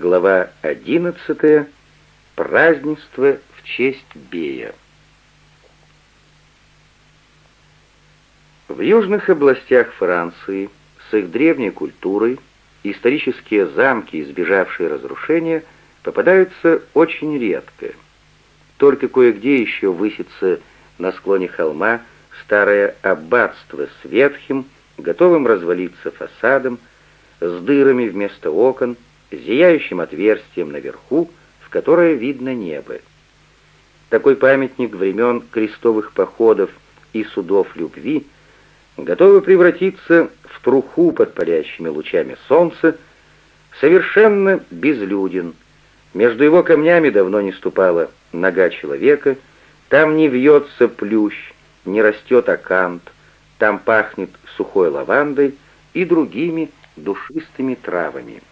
Глава 11. Празднество в честь Бея. В южных областях Франции с их древней культурой исторические замки, избежавшие разрушения, попадаются очень редко. Только кое-где еще высится на склоне холма старое аббатство с ветхим, готовым развалиться фасадом, с дырами вместо окон, зияющим отверстием наверху, в которое видно небо. Такой памятник времен крестовых походов и судов любви готовый превратиться в труху под палящими лучами солнца, совершенно безлюден. Между его камнями давно не ступала нога человека, там не вьется плющ, не растет акант, там пахнет сухой лавандой и другими душистыми травами.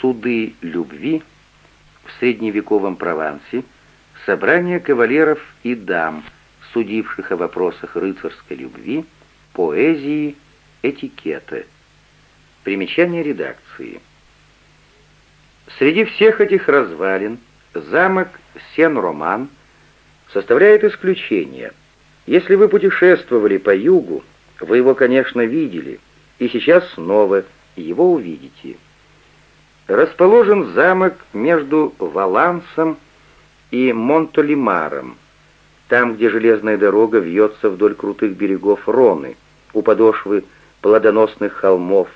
Суды любви в средневековом Провансе собрание кавалеров и дам, судивших о вопросах рыцарской любви, поэзии, этикета. Примечание редакции. Среди всех этих развалин замок Сен-Роман составляет исключение. Если вы путешествовали по югу, вы его, конечно, видели, и сейчас снова его увидите. Расположен замок между Валансом и Монтолимаром, там, где железная дорога вьется вдоль крутых берегов Роны, у подошвы плодоносных холмов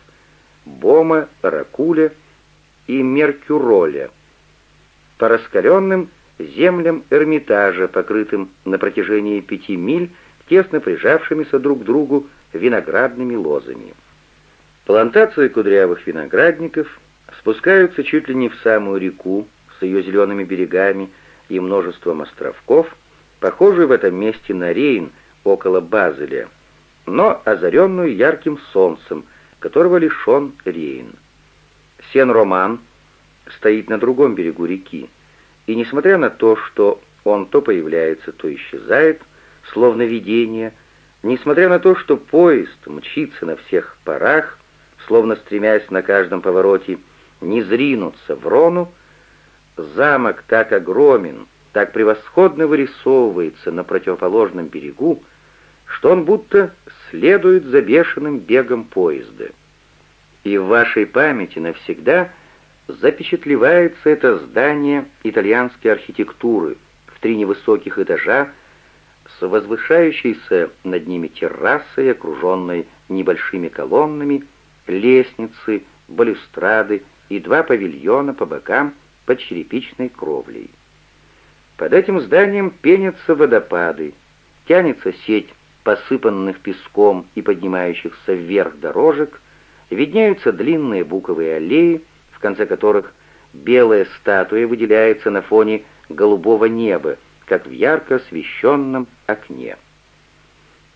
Бома, Ракуля и Меркюроля, по раскаленным землям Эрмитажа, покрытым на протяжении пяти миль тесно прижавшимися друг к другу виноградными лозами. Плантации кудрявых виноградников спускаются чуть ли не в самую реку с ее зелеными берегами и множеством островков, похожую в этом месте на Рейн около Базеля, но озаренную ярким солнцем, которого лишен Рейн. Сен-Роман стоит на другом берегу реки, и несмотря на то, что он то появляется, то исчезает, словно видение, несмотря на то, что поезд мчится на всех парах, словно стремясь на каждом повороте не зринуться в Рону, замок так огромен, так превосходно вырисовывается на противоположном берегу, что он будто следует за бешеным бегом поезда. И в вашей памяти навсегда запечатлевается это здание итальянской архитектуры в три невысоких этажа с возвышающейся над ними террасой, окруженной небольшими колоннами, лестницы, балюстрады и два павильона по бокам под черепичной кровлей. Под этим зданием пенятся водопады, тянется сеть посыпанных песком и поднимающихся вверх дорожек, виднеются длинные буковые аллеи, в конце которых белая статуя выделяется на фоне голубого неба, как в ярко освещенном окне.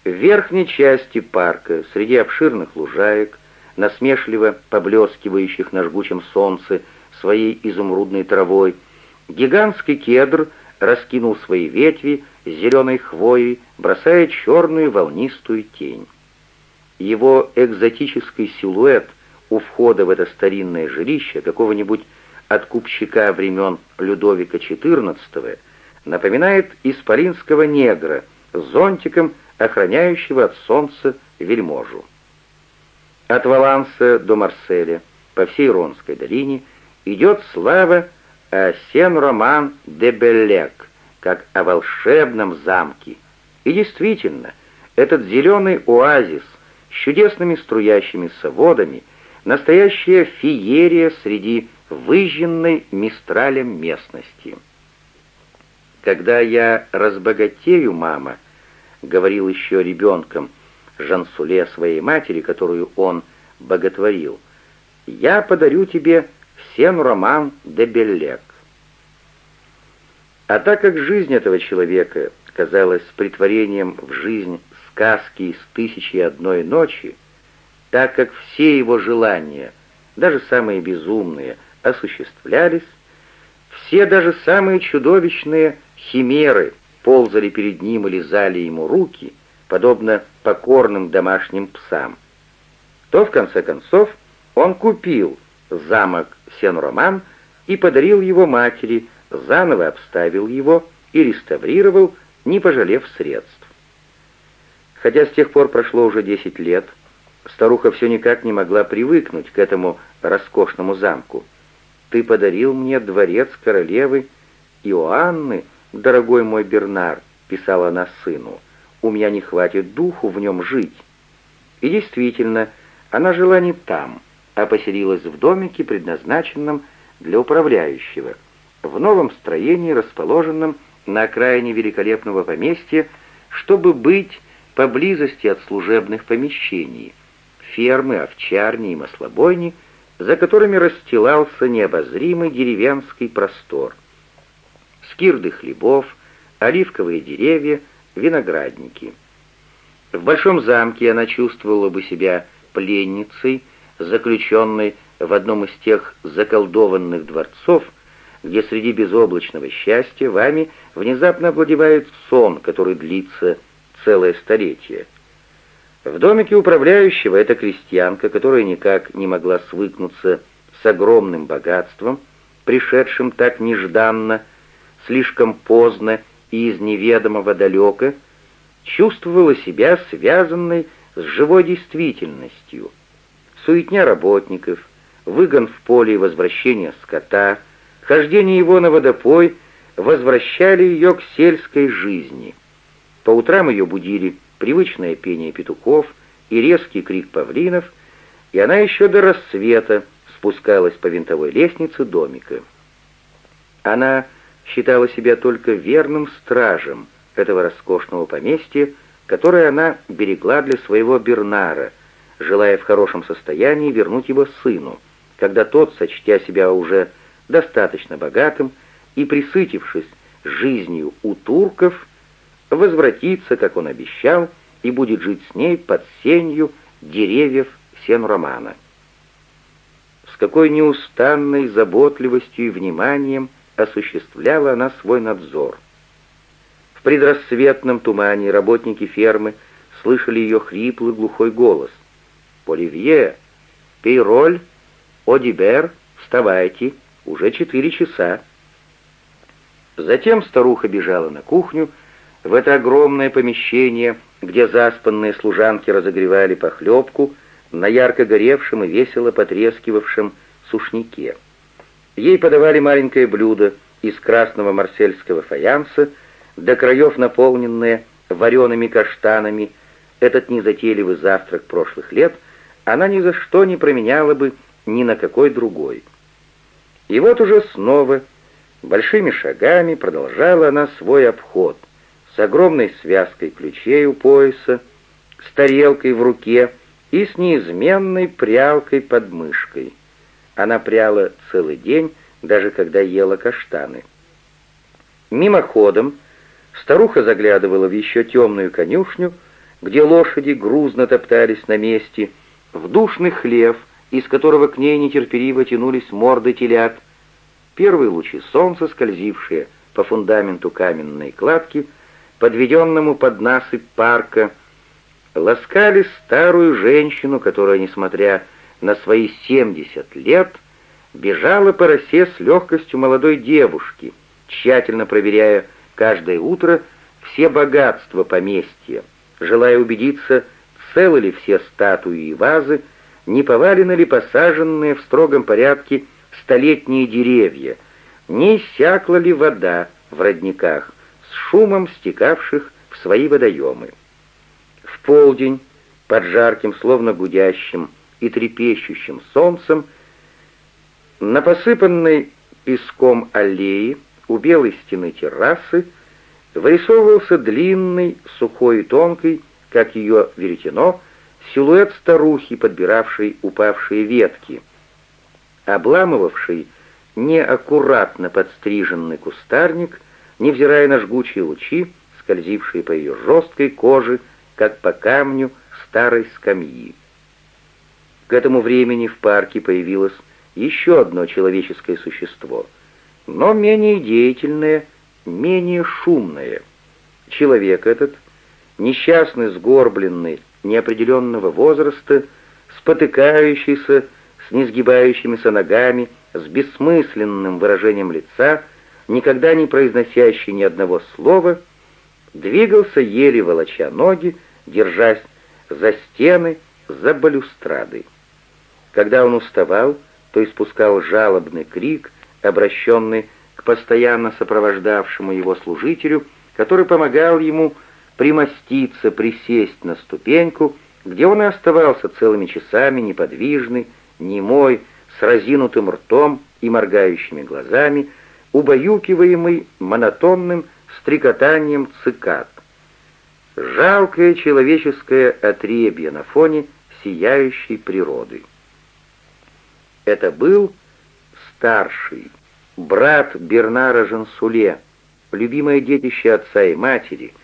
В верхней части парка, среди обширных лужаек, насмешливо поблескивающих на жгучем солнце своей изумрудной травой, гигантский кедр раскинул свои ветви с зеленой хвоей, бросая черную волнистую тень. Его экзотический силуэт у входа в это старинное жилище какого-нибудь откупщика времен Людовика XIV напоминает исполинского негра с зонтиком, охраняющего от солнца вельможу. От Валанса до Марселя по всей Ронской долине идет слава о Сен-Роман де Беллек, как о волшебном замке. И действительно, этот зеленый оазис с чудесными струящимися водами — настоящая феерия среди выжженной мистралем местности. «Когда я разбогатею, мама», — говорил еще ребенком Жансуле своей матери, которую он боготворил, «я подарю тебе Сен-Роман де Беллек». А так как жизнь этого человека казалась притворением в жизнь сказки из «Тысячи и одной ночи», так как все его желания, даже самые безумные, осуществлялись, все даже самые чудовищные химеры ползали перед ним и лизали ему руки, подобно покорным домашним псам, то, в конце концов, Он купил замок Сен-Роман и подарил его матери, заново обставил его и реставрировал, не пожалев средств. Хотя с тех пор прошло уже десять лет, старуха все никак не могла привыкнуть к этому роскошному замку. «Ты подарил мне дворец королевы Иоанны, дорогой мой Бернар», — писала она сыну, — «у меня не хватит духу в нем жить». И действительно, она жила не там, а поселилась в домике, предназначенном для управляющего, в новом строении, расположенном на окраине великолепного поместья, чтобы быть поблизости от служебных помещений, фермы, овчарни и маслобойни, за которыми расстилался необозримый деревенский простор. Скирды хлебов, оливковые деревья, виноградники. В большом замке она чувствовала бы себя пленницей, заключенной в одном из тех заколдованных дворцов, где среди безоблачного счастья вами внезапно овладевает сон, который длится целое столетие. В домике управляющего эта крестьянка, которая никак не могла свыкнуться с огромным богатством, пришедшим так нежданно, слишком поздно и из неведомого далека, чувствовала себя связанной с живой действительностью. Суетня работников, выгон в поле и возвращение скота, хождение его на водопой возвращали ее к сельской жизни. По утрам ее будили привычное пение петухов и резкий крик павлинов, и она еще до рассвета спускалась по винтовой лестнице домика. Она считала себя только верным стражем этого роскошного поместья, которое она берегла для своего Бернара, желая в хорошем состоянии вернуть его сыну, когда тот, сочтя себя уже достаточно богатым и присытившись жизнью у турков, возвратится, как он обещал, и будет жить с ней под сенью деревьев Сен-Романа. С какой неустанной заботливостью и вниманием осуществляла она свой надзор. В предрассветном тумане работники фермы слышали ее хриплый глухой голос. «Поливье! Пейроль! Одибер! Вставайте! Уже четыре часа!» Затем старуха бежала на кухню, в это огромное помещение, где заспанные служанки разогревали похлебку на ярко горевшем и весело потрескивавшем сушнике. Ей подавали маленькое блюдо из красного марсельского фаянса, до краев наполненное вареными каштанами. Этот незатейливый завтрак прошлых лет она ни за что не променяла бы ни на какой другой. И вот уже снова, большими шагами, продолжала она свой обход — с огромной связкой ключей у пояса, с тарелкой в руке и с неизменной прялкой под мышкой. Она пряла целый день, даже когда ела каштаны. Мимоходом старуха заглядывала в еще темную конюшню, где лошади грузно топтались на месте, в душный хлев, из которого к ней нетерпеливо тянулись морды телят. Первые лучи солнца, скользившие по фундаменту каменной кладки, — подведенному под насыпь парка, ласкали старую женщину, которая, несмотря на свои 70 лет, бежала по росе с легкостью молодой девушки, тщательно проверяя каждое утро все богатства поместья, желая убедиться, целы ли все статуи и вазы, не повалены ли посаженные в строгом порядке столетние деревья, не иссякла ли вода в родниках, с шумом стекавших в свои водоемы. В полдень, под жарким, словно гудящим и трепещущим солнцем, на посыпанной песком аллее у белой стены террасы вырисовывался длинный, сухой и тонкий, как ее веретено, силуэт старухи, подбиравшей упавшие ветки, обламывавший неаккуратно подстриженный кустарник невзирая на жгучие лучи, скользившие по ее жесткой коже, как по камню старой скамьи. К этому времени в парке появилось еще одно человеческое существо, но менее деятельное, менее шумное. Человек этот, несчастный, сгорбленный, неопределенного возраста, спотыкающийся, с несгибающимися ногами, с бессмысленным выражением лица, никогда не произносящий ни одного слова, двигался еле волоча ноги, держась за стены, за балюстрады. Когда он уставал, то испускал жалобный крик, обращенный к постоянно сопровождавшему его служителю, который помогал ему примоститься, присесть на ступеньку, где он и оставался целыми часами неподвижный, немой, с разинутым ртом и моргающими глазами, убаюкиваемый монотонным стрекотанием цикад. Жалкое человеческое отребье на фоне сияющей природы. Это был старший, брат Бернара Жансуле, любимое детище отца и матери,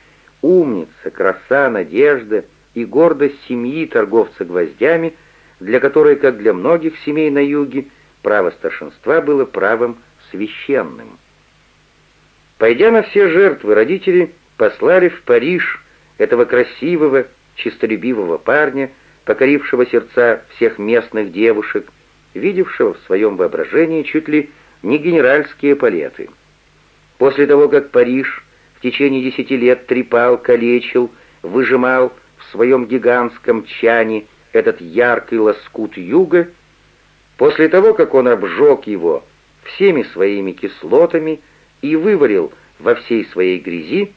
умница, краса, надежда и гордость семьи торговца гвоздями, для которой, как для многих семей на юге, право старшинства было правом священным. Пойдя на все жертвы, родители послали в Париж этого красивого, чистолюбивого парня, покорившего сердца всех местных девушек, видевшего в своем воображении чуть ли не генеральские палеты. После того, как Париж в течение десяти лет трепал, калечил, выжимал в своем гигантском чане этот яркий лоскут юга, после того, как он обжег его всеми своими кислотами и выварил во всей своей грязи,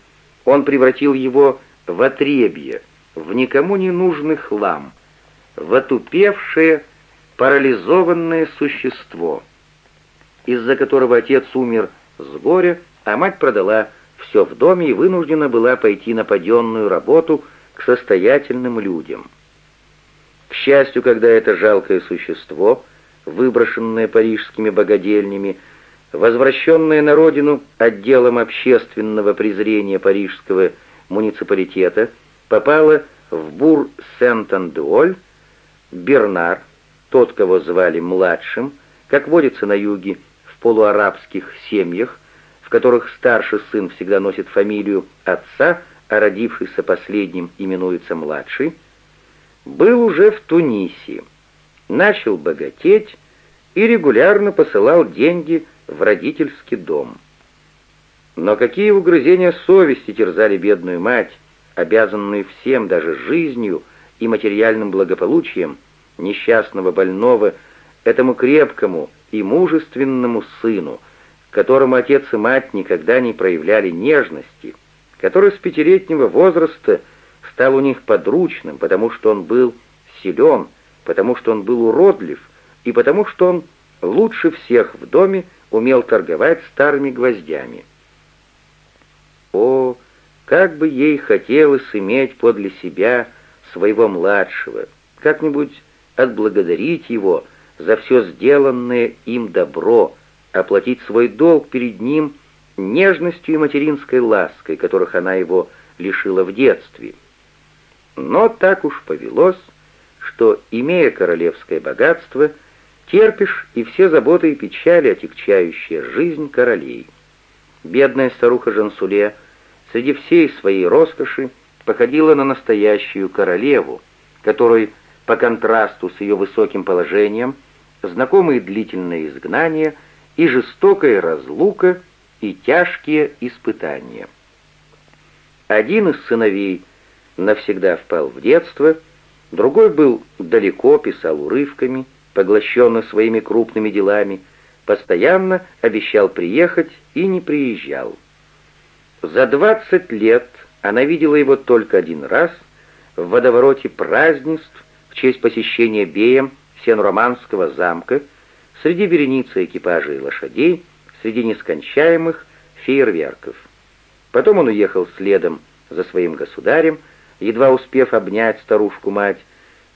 он превратил его в отребье, в никому не нужный хлам, в отупевшее, парализованное существо, из-за которого отец умер с горя, а мать продала все в доме и вынуждена была пойти на паденную работу к состоятельным людям. К счастью, когда это жалкое существо, выброшенное парижскими богадельнями, возвращенное на родину отделом общественного презрения парижского муниципалитета, попало в Бур-Сент-Андуоль, Бернар, тот, кого звали младшим, как водится на юге в полуарабских семьях, в которых старший сын всегда носит фамилию отца, а родившийся последним именуется младший, был уже в Тунисе, начал богатеть и регулярно посылал деньги в родительский дом. Но какие угрызения совести терзали бедную мать, обязанную всем, даже жизнью и материальным благополучием, несчастного больного, этому крепкому и мужественному сыну, которому отец и мать никогда не проявляли нежности, который с пятилетнего возраста стал у них подручным, потому что он был силен, потому что он был уродлив и потому что он лучше всех в доме умел торговать старыми гвоздями. О, как бы ей хотелось иметь подле себя своего младшего, как-нибудь отблагодарить его за все сделанное им добро, оплатить свой долг перед ним нежностью и материнской лаской, которых она его лишила в детстве. Но так уж повелось, что, имея королевское богатство, терпишь и все заботы и печали, отягчающие жизнь королей. Бедная старуха Жансуле среди всей своей роскоши походила на настоящую королеву, которой по контрасту с ее высоким положением, знакомые длительные изгнания и жестокая разлука и тяжкие испытания. Один из сыновей навсегда впал в детство, другой был далеко, писал урывками, поглощенный своими крупными делами, постоянно обещал приехать и не приезжал. За двадцать лет она видела его только один раз в водовороте празднеств честь посещения Беем Сен-Романского замка среди вереницы экипажей и лошадей, среди нескончаемых фейерверков. Потом он уехал следом за своим государем, едва успев обнять старушку-мать,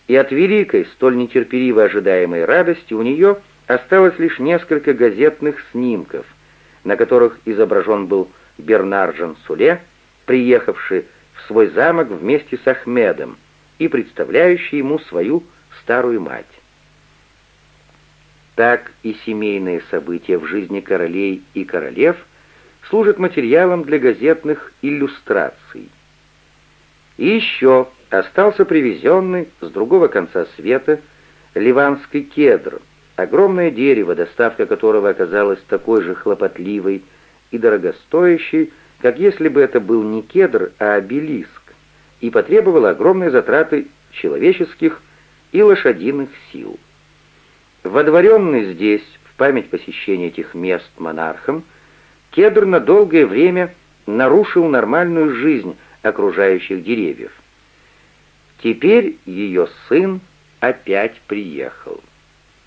и от великой, столь нетерпеливо ожидаемой радости у нее осталось лишь несколько газетных снимков, на которых изображен был Бернар Жансуле, приехавший в свой замок вместе с Ахмедом, и представляющий ему свою старую мать. Так и семейные события в жизни королей и королев служат материалом для газетных иллюстраций. И еще остался привезенный с другого конца света ливанский кедр, огромное дерево, доставка которого оказалась такой же хлопотливой и дорогостоящей, как если бы это был не кедр, а обелиск, и потребовало огромные затраты человеческих и лошадиных сил. Водворенный здесь, в память посещения этих мест монархом, кедр на долгое время нарушил нормальную жизнь окружающих деревьев. Теперь ее сын опять приехал.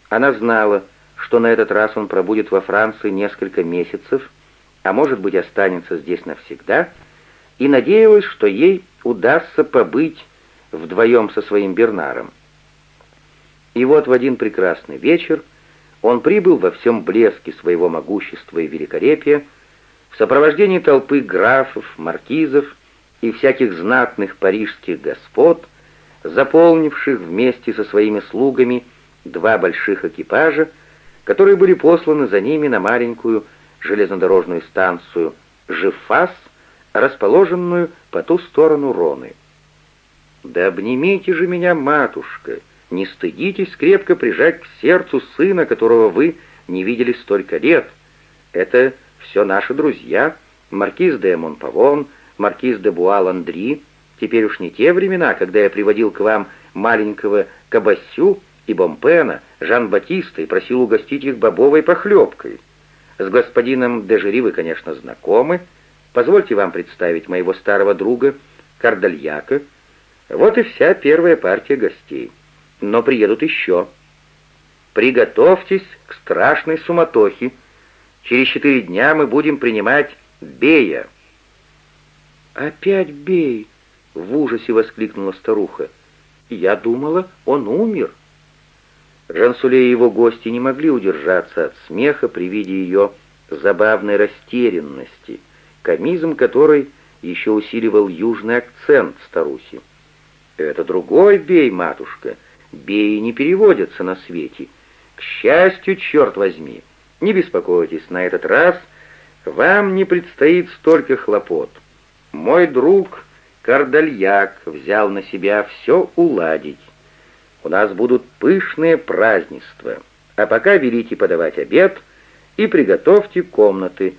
Она знала, что на этот раз он пробудет во Франции несколько месяцев, а может быть останется здесь навсегда, и надеялась, что ей удастся побыть вдвоем со своим Бернаром. И вот в один прекрасный вечер он прибыл во всем блеске своего могущества и великолепия, в сопровождении толпы графов, маркизов и всяких знатных парижских господ, заполнивших вместе со своими слугами два больших экипажа, которые были посланы за ними на маленькую железнодорожную станцию Жифас, расположенную по ту сторону Роны. «Да обнимите же меня, матушка! Не стыдитесь крепко прижать к сердцу сына, которого вы не видели столько лет. Это все наши друзья, маркиз де Монпавон, маркиз де Буал-Андри. Теперь уж не те времена, когда я приводил к вам маленького Кабасю и Бомпена, Жан-Батиста и просил угостить их бобовой похлебкой. С господином Дежери вы, конечно, знакомы. Позвольте вам представить моего старого друга Кардальяка, вот и вся первая партия гостей. Но приедут еще. Приготовьтесь к страшной суматохе. Через четыре дня мы будем принимать Бея». «Опять Бей!» — в ужасе воскликнула старуха. «Я думала, он умер». Жансуле и его гости не могли удержаться от смеха при виде ее забавной растерянности, комизм которой еще усиливал южный акцент старухи. «Это другой бей, матушка. Беи не переводятся на свете. К счастью, черт возьми, не беспокойтесь, на этот раз вам не предстоит столько хлопот. Мой друг Кардальяк взял на себя все уладить. У нас будут пышные празднества. А пока велите подавать обед и приготовьте комнаты.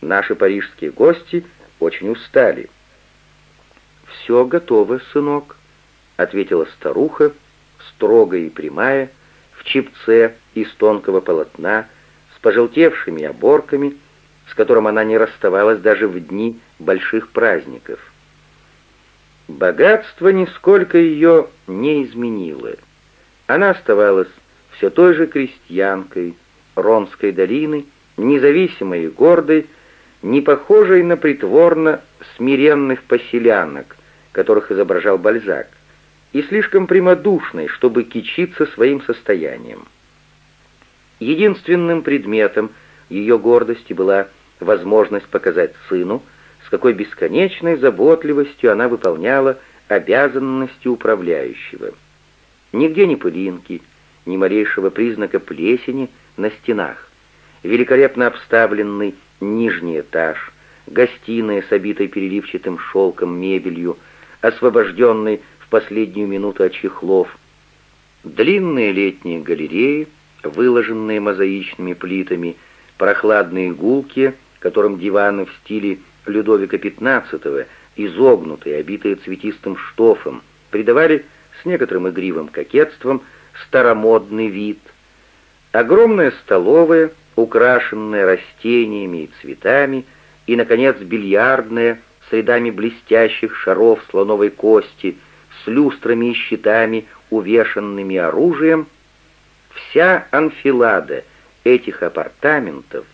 Наши парижские гости очень устали». «Все готово, сынок», ответила старуха, строгая и прямая, в чипце из тонкого полотна, с пожелтевшими оборками, с которым она не расставалась даже в дни больших праздников. Богатство нисколько ее не изменило. Она оставалась все той же крестьянкой Ронской долины, независимой и гордой, не похожей на притворно смиренных поселянок, которых изображал Бальзак и слишком прямодушной, чтобы кичиться своим состоянием. Единственным предметом ее гордости была возможность показать сыну, с какой бесконечной заботливостью она выполняла обязанности управляющего. Нигде ни пылинки, ни малейшего признака плесени на стенах. Великолепно обставленный нижний этаж, гостиная с обитой переливчатым шелком мебелью, освобожденный последнюю минуту от чехлов. Длинные летние галереи, выложенные мозаичными плитами, прохладные гулки, которым диваны в стиле Людовика XV, изогнутые, обитые цветистым штофом, придавали с некоторым игривым кокетством старомодный вид. Огромная столовая, украшенная растениями и цветами, и, наконец, бильярдная с рядами блестящих шаров слоновой кости — с люстрами и щитами, увешанными оружием, вся анфилада этих апартаментов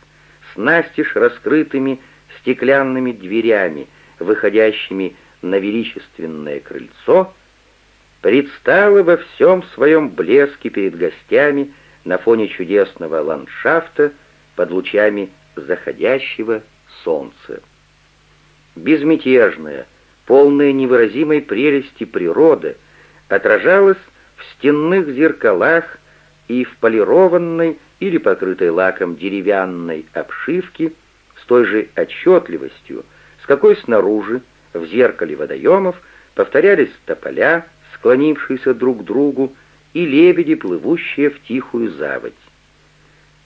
с настежь раскрытыми стеклянными дверями, выходящими на величественное крыльцо, предстала во всем своем блеске перед гостями на фоне чудесного ландшафта под лучами заходящего солнца. Безмятежная, полная невыразимой прелести природы, отражалась в стенных зеркалах и в полированной или покрытой лаком деревянной обшивке с той же отчетливостью, с какой снаружи, в зеркале водоемов, повторялись тополя, склонившиеся друг к другу, и лебеди, плывущие в тихую заводь.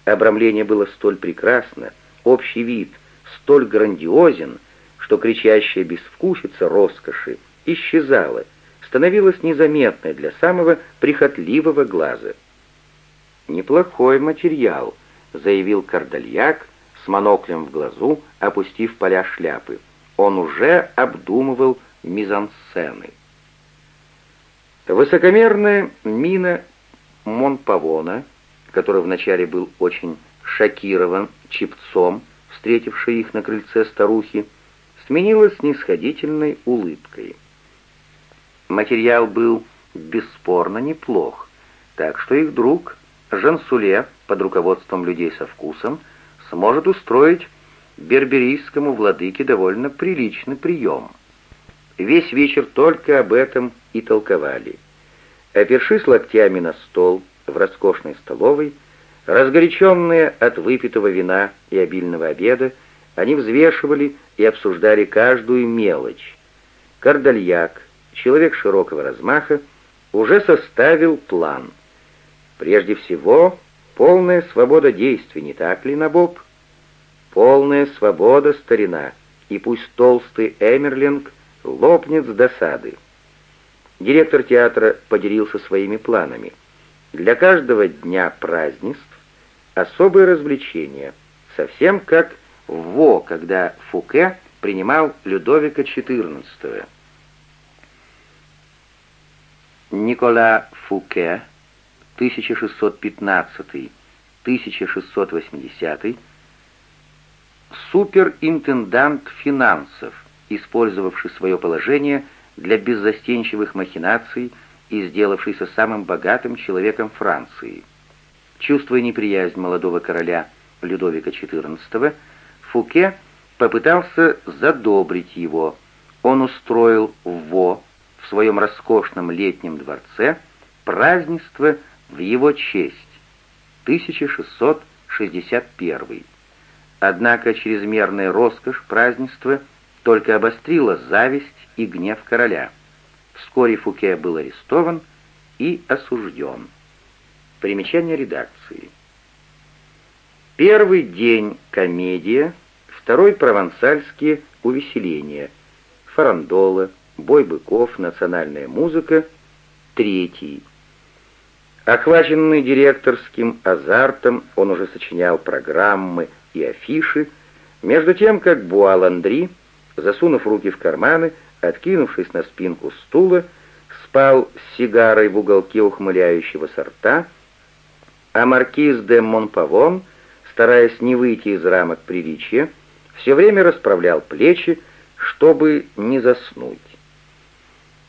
Обрамление было столь прекрасно, общий вид столь грандиозен, что кричащая безвкусица роскоши исчезала, становилась незаметной для самого прихотливого глаза. «Неплохой материал», — заявил Кардальяк с моноклем в глазу, опустив поля шляпы. Он уже обдумывал мизансцены. Высокомерная мина Монпавона, который вначале был очень шокирован чипцом, встретившей их на крыльце старухи, сменилась снисходительной улыбкой. Материал был бесспорно неплох, так что их друг Жансуле под руководством людей со вкусом сможет устроить берберийскому владыке довольно приличный прием. Весь вечер только об этом и толковали. Опершись локтями на стол в роскошной столовой, разгоряченные от выпитого вина и обильного обеда, они взвешивали и обсуждали каждую мелочь. Кардальяк, человек широкого размаха, уже составил план. Прежде всего, полная свобода действий, не так ли, Набоб? Полная свобода, старина, и пусть толстый Эмерлинг лопнет с досады. Директор театра поделился своими планами. Для каждого дня празднеств особые развлечения, совсем как Во, когда Фуке принимал Людовика XIV. Никола Фуке, 1615-1680, суперинтендант финансов, использовавший свое положение для беззастенчивых махинаций и сделавшийся самым богатым человеком Франции. Чувствуя неприязнь молодого короля Людовика XIV, Фуке попытался задобрить его. Он устроил в Во, в своем роскошном летнем дворце, празднество в его честь. 1661. Однако чрезмерная роскошь празднества только обострила зависть и гнев короля. Вскоре Фуке был арестован и осужден. Примечание редакции. Первый день — комедия, второй — провансальские увеселения, фарандола, бой быков, национальная музыка, третий. Охваченный директорским азартом, он уже сочинял программы и афиши, между тем, как Буаландри, засунув руки в карманы, откинувшись на спинку стула, спал с сигарой в уголке ухмыляющегося рта, а маркиз де Монпавон, стараясь не выйти из рамок приличия, все время расправлял плечи, чтобы не заснуть.